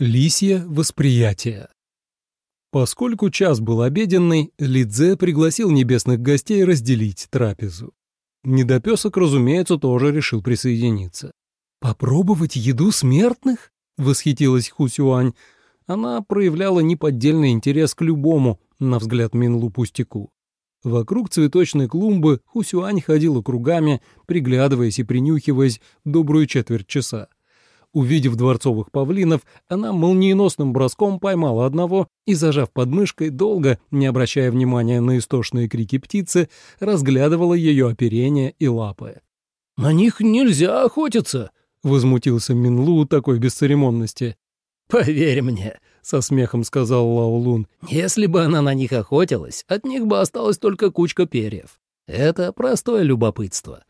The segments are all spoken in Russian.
Лисье восприятие. Поскольку час был обеденный, Лидзе пригласил небесных гостей разделить трапезу. Недопесок, разумеется, тоже решил присоединиться. «Попробовать еду смертных?» — восхитилась Хусюань. Она проявляла неподдельный интерес к любому, на взгляд Минлу, пустяку. Вокруг цветочной клумбы Хусюань ходила кругами, приглядываясь и принюхиваясь добрую четверть часа. Увидев дворцовых павлинов, она молниеносным броском поймала одного и, зажав подмышкой, долго, не обращая внимания на истошные крики птицы, разглядывала ее оперение и лапы. «На них нельзя охотиться!» — возмутился Минлу такой бесцеремонности. «Поверь мне», — со смехом сказал Лаолун, «если бы она на них охотилась, от них бы осталась только кучка перьев. Это простое любопытство».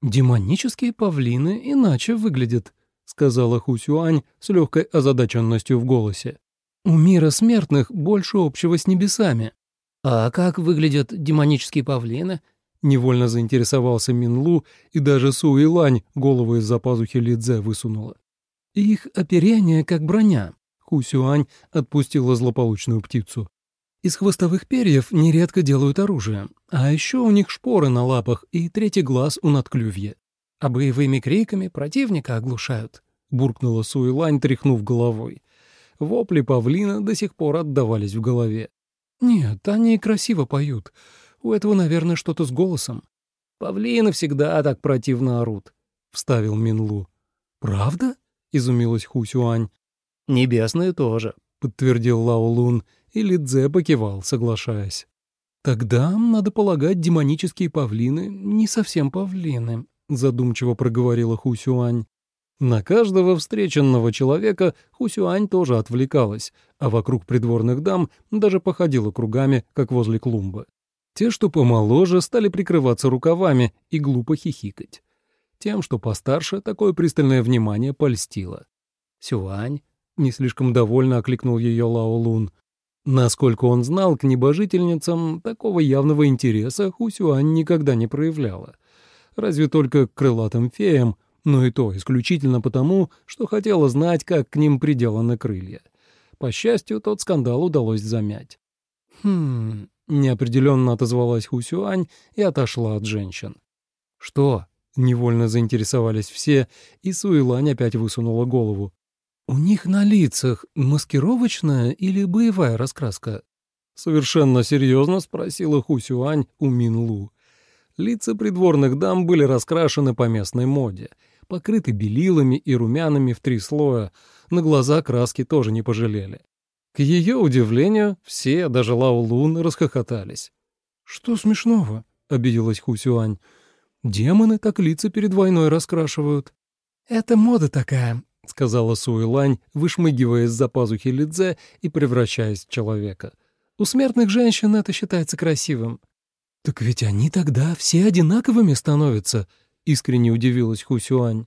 «Демонические павлины иначе выглядят», — сказала Хусюань с легкой озадаченностью в голосе. «У мира смертных больше общего с небесами». «А как выглядят демонические павлины?» — невольно заинтересовался Минлу, и даже Суэлань голову из-за пазухи Лидзе высунула. «Их оперение как броня», — Хусюань отпустила злополучную птицу. «Из хвостовых перьев нередко делают оружие, а еще у них шпоры на лапах и третий глаз у надклювья а боевыми криками противника оглушают», — буркнула Суэлань, тряхнув головой. Вопли павлина до сих пор отдавались в голове. «Нет, они красиво поют. У этого, наверное, что-то с голосом». «Павлины всегда так противно орут», — вставил Минлу. «Правда?» — изумилась Хусюань. «Небесные тоже», — подтвердил Лао Лун, и Лидзе покивал, соглашаясь. «Тогда, надо полагать, демонические павлины не совсем павлины», — задумчиво проговорила Хусюань. На каждого встреченного человека Хусюань тоже отвлекалась, а вокруг придворных дам даже походила кругами, как возле клумбы. Те, что помоложе, стали прикрываться рукавами и глупо хихикать. Тем, что постарше, такое пристальное внимание польстило. «Сюань?» — не слишком довольно окликнул ее Лао Лун. Насколько он знал, к небожительницам такого явного интереса Хусюань никогда не проявляла — разве только к крылатым феям, но и то исключительно потому, что хотела знать, как к ним приделаны крылья. По счастью, тот скандал удалось замять. «Хм...» — неопределенно отозвалась Хусюань и отошла от женщин. «Что?» — невольно заинтересовались все, и Суэлань опять высунула голову. «У них на лицах маскировочная или боевая раскраска?» Совершенно серьезно спросила Хусюань у Минлу. Лица придворных дам были раскрашены по местной моде, покрыты белилами и румянами в три слоя, на глаза краски тоже не пожалели. К ее удивлению, все, даже Лао Лун, расхохотались. «Что смешного?» — обиделась Хусюань. «Демоны так лица перед войной раскрашивают». «Это мода такая», — сказала Суэлань, вышмыгивая из-за пазухи Лидзе и превращаясь в человека. «У смертных женщин это считается красивым. «Так ведь они тогда все одинаковыми становятся», — искренне удивилась Хусюань.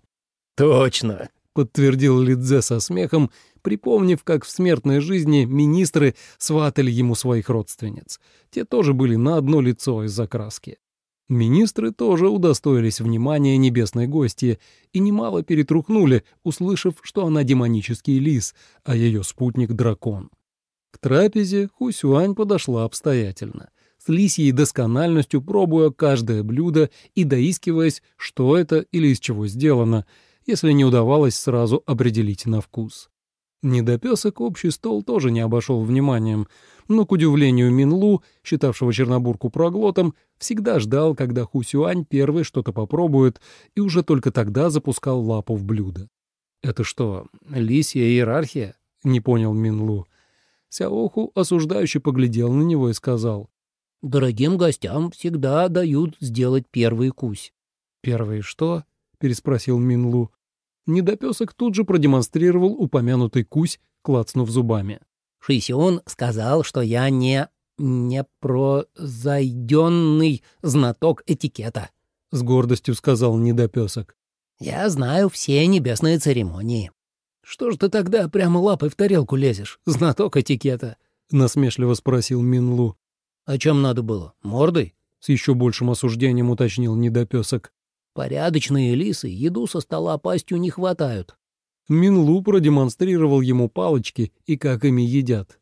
«Точно», — подтвердил Лидзе со смехом, припомнив, как в смертной жизни министры сватали ему своих родственниц. Те тоже были на одно лицо из-за краски. Министры тоже удостоились внимания небесной гости и немало перетрухнули, услышав, что она демонический лис, а ее спутник — дракон. К трапезе Хусюань подошла обстоятельно — с лисьей доскональностью пробуя каждое блюдо и доискиваясь, что это или из чего сделано, если не удавалось сразу определить на вкус. Недопесок общий стол тоже не обошел вниманием, но, к удивлению Минлу, считавшего Чернобурку проглотом, всегда ждал, когда Хусюань первый что-то попробует, и уже только тогда запускал лапу в блюдо. «Это что, лисья иерархия?» — не понял Минлу. Сяоху осуждающе поглядел на него и сказал. Дорогим гостям всегда дают сделать первый кусь. «Первый что?» — переспросил Минлу. Недопесок тут же продемонстрировал упомянутый кусь, клацнув зубами. Шисион сказал, что я не... не прозайденный знаток этикета. С гордостью сказал недопесок. Я знаю все небесные церемонии. Что ж ты тогда прямо лапой в тарелку лезешь, знаток этикета? Насмешливо спросил Минлу. «О чем надо было? Мордой?» — с еще большим осуждением уточнил недопесок. «Порядочные лисы еду со стола пастью не хватают». Минлу продемонстрировал ему палочки и как ими едят.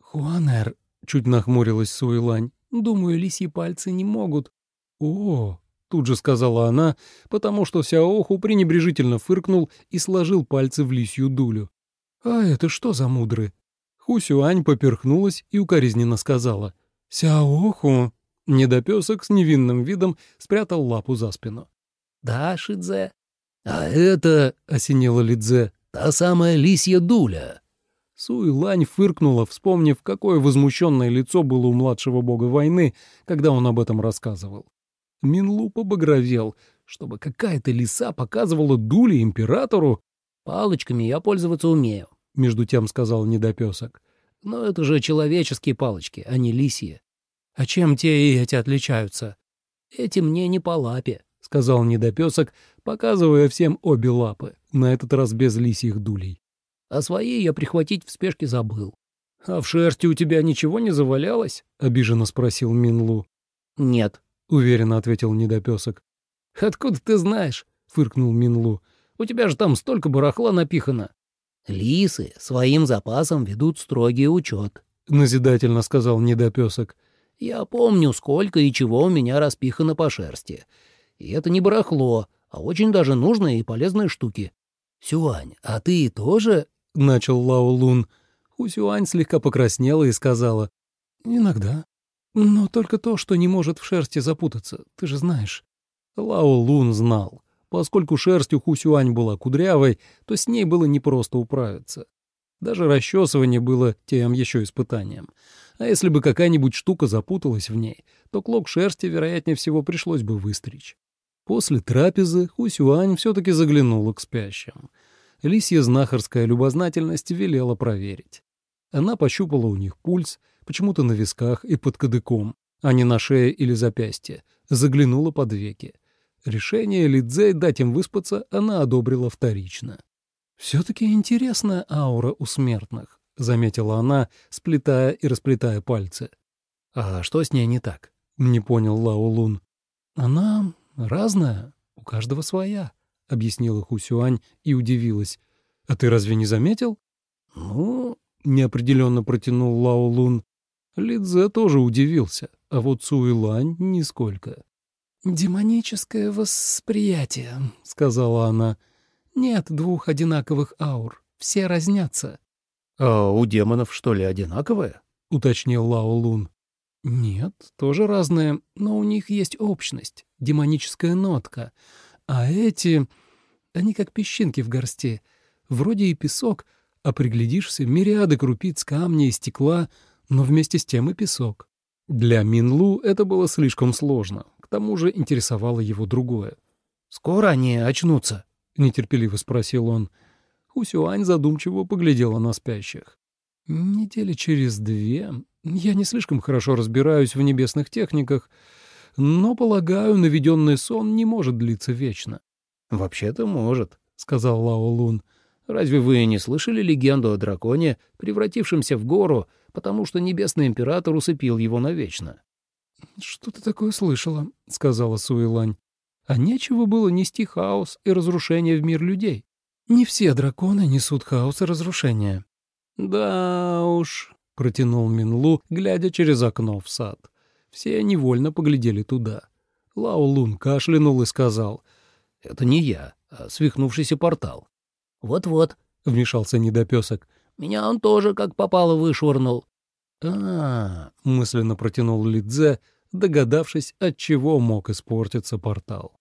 «Хуанер», — чуть нахмурилась Суэлань, — «думаю, лисьи пальцы не могут». «О, Тут же сказала она, потому что Сяоху пренебрежительно фыркнул и сложил пальцы в лисью дулю. «А это что за мудры?» Хусюань поперхнулась и укоризненно сказала. «Сяоху!» Недопесок с невинным видом спрятал лапу за спину. «Да, Шидзе?» «А это...» — осенила Лидзе. «Та самая лисья дуля!» Суэлань фыркнула, вспомнив, какое возмущенное лицо было у младшего бога войны, когда он об этом рассказывал. Минлу побагровел, чтобы какая-то лиса показывала дули императору. «Палочками я пользоваться умею», — между тем сказал недопесок. «Но это же человеческие палочки, а не лисьи». «А чем те и эти отличаются?» «Эти мне не по лапе», — сказал недопесок, показывая всем обе лапы, на этот раз без лисьих дулей. «А свои я прихватить в спешке забыл». «А в шерсти у тебя ничего не завалялось?» — обиженно спросил Минлу. «Нет», — уверенно ответил недопесок. «Откуда ты знаешь?» — фыркнул Минлу. «У тебя же там столько барахла напихано». «Лисы своим запасом ведут строгий учет», — назидательно сказал недопесок. «Я помню, сколько и чего у меня распихано по шерсти. И это не барахло, а очень даже нужные и полезные штуки. Сюань, а ты тоже...» — начал Лао Лун. Хусюань слегка покраснела и сказала. «Иногда». Но только то, что не может в шерсти запутаться, ты же знаешь. Лао Лун знал. Поскольку шерсть у Хусюань была кудрявой, то с ней было непросто управиться. Даже расчесывание было тем еще испытанием. А если бы какая-нибудь штука запуталась в ней, то клок шерсти, вероятнее всего, пришлось бы выстричь. После трапезы Хусюань все-таки заглянула к спящим. Лисья знахарская любознательность велела проверить. Она пощупала у них пульс, почему-то на висках и под кадыком, а не на шее или запястье, заглянула под веки. Решение Лидзей дать им выспаться она одобрила вторично. «Все-таки интересная аура у смертных», — заметила она, сплетая и расплетая пальцы. «А что с ней не так?» — не понял Лао Лун. «Она разная, у каждого своя», — объяснила Хусюань и удивилась. «А ты разве не заметил?» «Ну...» — неопределенно протянул Лао Лун. Лидзе тоже удивился, а вот Цуэлань — нисколько. «Демоническое восприятие», — сказала она. «Нет двух одинаковых аур, все разнятся». «А у демонов, что ли, одинаковое?» — уточнил Лао Лун. «Нет, тоже разные, но у них есть общность, демоническая нотка. А эти... они как песчинки в горсти. Вроде и песок, а приглядишься, мириады крупиц камня и стекла — но вместе с тем и песок. Для Минлу это было слишком сложно, к тому же интересовало его другое. «Скоро они очнутся?» — нетерпеливо спросил он. Хусюань задумчиво поглядела на спящих. «Недели через две. Я не слишком хорошо разбираюсь в небесных техниках, но, полагаю, наведенный сон не может длиться вечно». «Вообще-то может», — сказал Лао Лун. «Разве вы не слышали легенду о драконе, превратившемся в гору, потому что Небесный Император усыпил его навечно. «Что ты такое слышала?» — сказала Суэлань. «А нечего было нести хаос и разрушение в мир людей. Не все драконы несут хаос и разрушение». «Да уж», — протянул Минлу, глядя через окно в сад. Все невольно поглядели туда. Лао Лун кашлянул и сказал. «Это не я, а свихнувшийся портал». «Вот-вот», — вмешался недопесок. «Меня он тоже как попало вышвырнул а, мысленно протянул Лидзе, догадавшись, от чего мог испортиться портал.